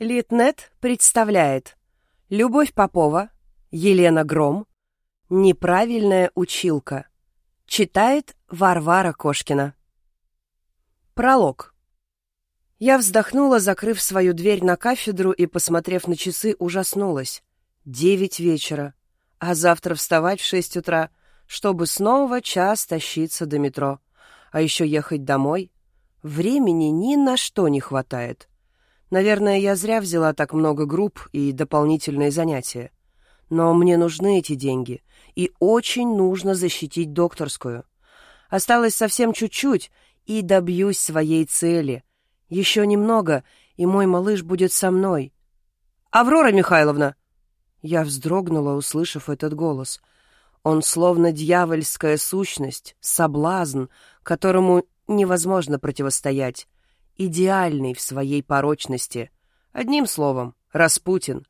Литнет представляет Любовь Попова, Елена Гром, Неправильная училка. Читает Варвара Кошкина. Пролог. Я вздохнула, закрыв свою дверь на кафедру и, посмотрев на часы, ужаснулась. Девять вечера, а завтра вставать в шесть утра, чтобы снова час тащиться до метро, а еще ехать домой. Времени ни на что не хватает. Наверное, я зря взяла так много групп и дополнительные занятия. Но мне нужны эти деньги, и очень нужно защитить докторскую. Осталось совсем чуть-чуть, и добьюсь своей цели. Еще немного, и мой малыш будет со мной. «Аврора Михайловна!» Я вздрогнула, услышав этот голос. Он словно дьявольская сущность, соблазн, которому невозможно противостоять идеальный в своей порочности. Одним словом, Распутин.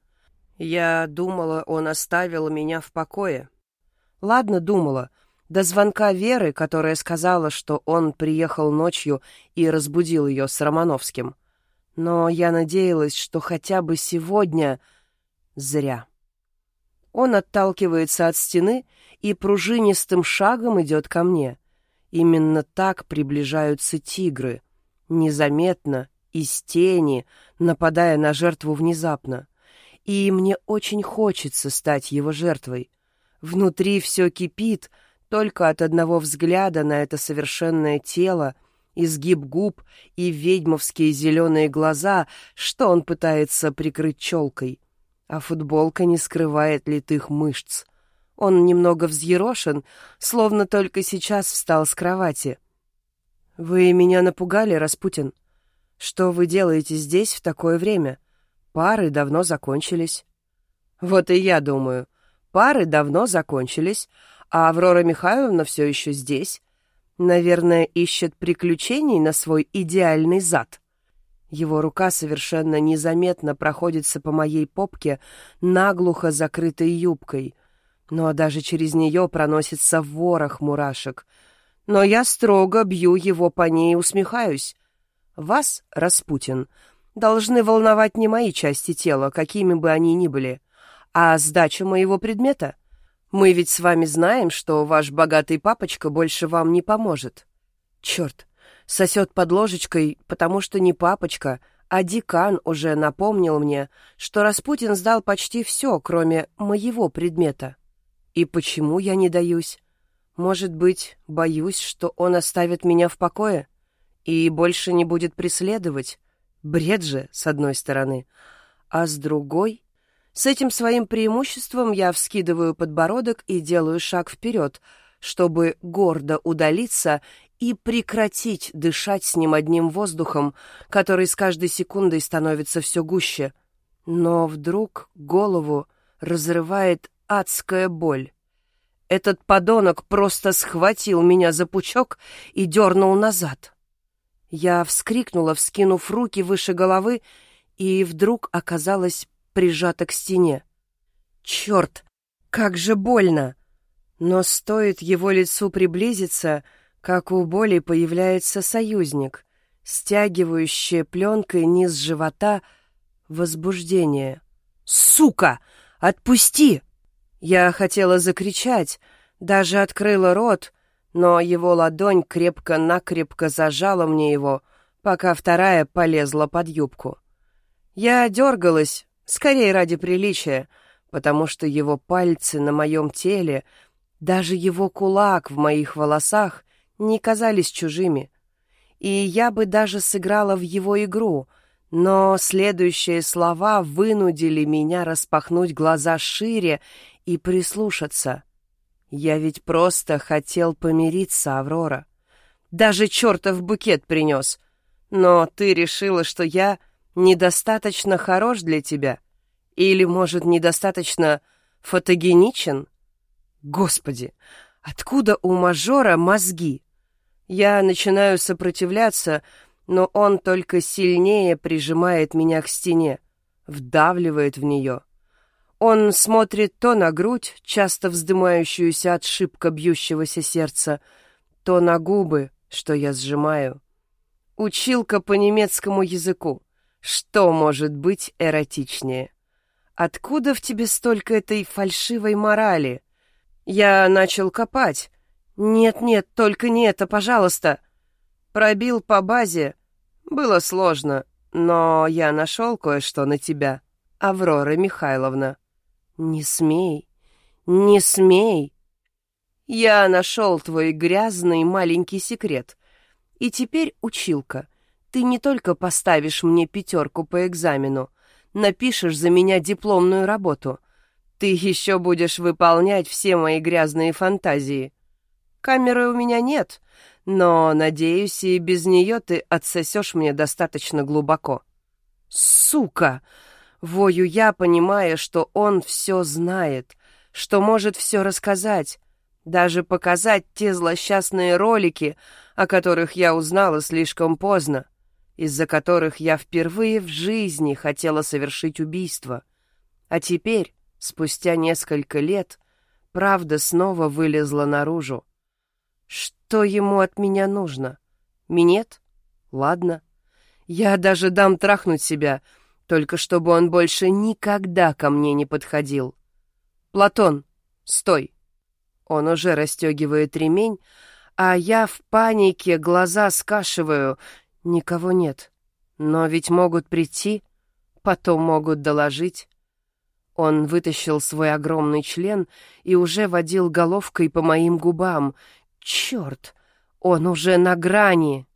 Я думала, он оставил меня в покое. Ладно, думала. До звонка Веры, которая сказала, что он приехал ночью и разбудил ее с Романовским. Но я надеялась, что хотя бы сегодня... Зря. Он отталкивается от стены и пружинистым шагом идет ко мне. Именно так приближаются тигры — незаметно, из тени, нападая на жертву внезапно. И мне очень хочется стать его жертвой. Внутри все кипит только от одного взгляда на это совершенное тело, изгиб губ и ведьмовские зеленые глаза, что он пытается прикрыть челкой. А футболка не скрывает литых мышц. Он немного взъерошен, словно только сейчас встал с кровати — «Вы меня напугали, Распутин. Что вы делаете здесь в такое время? Пары давно закончились». «Вот и я думаю. Пары давно закончились, а Аврора Михайловна все еще здесь. Наверное, ищет приключений на свой идеальный зад». Его рука совершенно незаметно проходится по моей попке, наглухо закрытой юбкой. Но даже через нее проносится ворох мурашек — но я строго бью его по ней и усмехаюсь. Вас, Распутин, должны волновать не мои части тела, какими бы они ни были, а сдача моего предмета. Мы ведь с вами знаем, что ваш богатый папочка больше вам не поможет. Черт, сосет под ложечкой, потому что не папочка, а декан уже напомнил мне, что Распутин сдал почти все, кроме моего предмета. И почему я не даюсь? Может быть, боюсь, что он оставит меня в покое и больше не будет преследовать? Бред же, с одной стороны. А с другой... С этим своим преимуществом я вскидываю подбородок и делаю шаг вперед, чтобы гордо удалиться и прекратить дышать с ним одним воздухом, который с каждой секундой становится все гуще. Но вдруг голову разрывает адская боль. Этот подонок просто схватил меня за пучок и дернул назад. Я вскрикнула, вскинув руки выше головы, и вдруг оказалась прижата к стене. Черт, как же больно! Но стоит его лицу приблизиться, как у боли появляется союзник, стягивающая пленкой низ живота возбуждение. «Сука! Отпусти!» Я хотела закричать, даже открыла рот, но его ладонь крепко-накрепко зажала мне его, пока вторая полезла под юбку. Я дергалась, скорее ради приличия, потому что его пальцы на моем теле, даже его кулак в моих волосах не казались чужими. И я бы даже сыграла в его игру, но следующие слова вынудили меня распахнуть глаза шире и прислушаться. Я ведь просто хотел помириться, Аврора. Даже чертов букет принес. Но ты решила, что я недостаточно хорош для тебя? Или, может, недостаточно фотогеничен? Господи, откуда у мажора мозги? Я начинаю сопротивляться, но он только сильнее прижимает меня к стене, вдавливает в нее. Он смотрит то на грудь, часто вздымающуюся от шибко бьющегося сердца, то на губы, что я сжимаю. Училка по немецкому языку. Что может быть эротичнее? Откуда в тебе столько этой фальшивой морали? Я начал копать. Нет-нет, только не это, пожалуйста. Пробил по базе. Было сложно, но я нашел кое-что на тебя, Аврора Михайловна. Не смей, не смей. Я нашел твой грязный маленький секрет. И теперь, училка, ты не только поставишь мне пятерку по экзамену, напишешь за меня дипломную работу, ты еще будешь выполнять все мои грязные фантазии. Камеры у меня нет, но, надеюсь, и без нее ты отсосешь мне достаточно глубоко. Сука! Вою я, понимая, что он все знает, что может все рассказать, даже показать те злосчастные ролики, о которых я узнала слишком поздно, из-за которых я впервые в жизни хотела совершить убийство. А теперь, спустя несколько лет, правда снова вылезла наружу. Что ему от меня нужно? Минет? Ладно. Я даже дам трахнуть себя, только чтобы он больше никогда ко мне не подходил. Платон, стой. Он уже расстегивает ремень, а я в панике глаза скашиваю. Никого нет. Но ведь могут прийти, потом могут доложить. Он вытащил свой огромный член и уже водил головкой по моим губам. Черт, он уже на грани.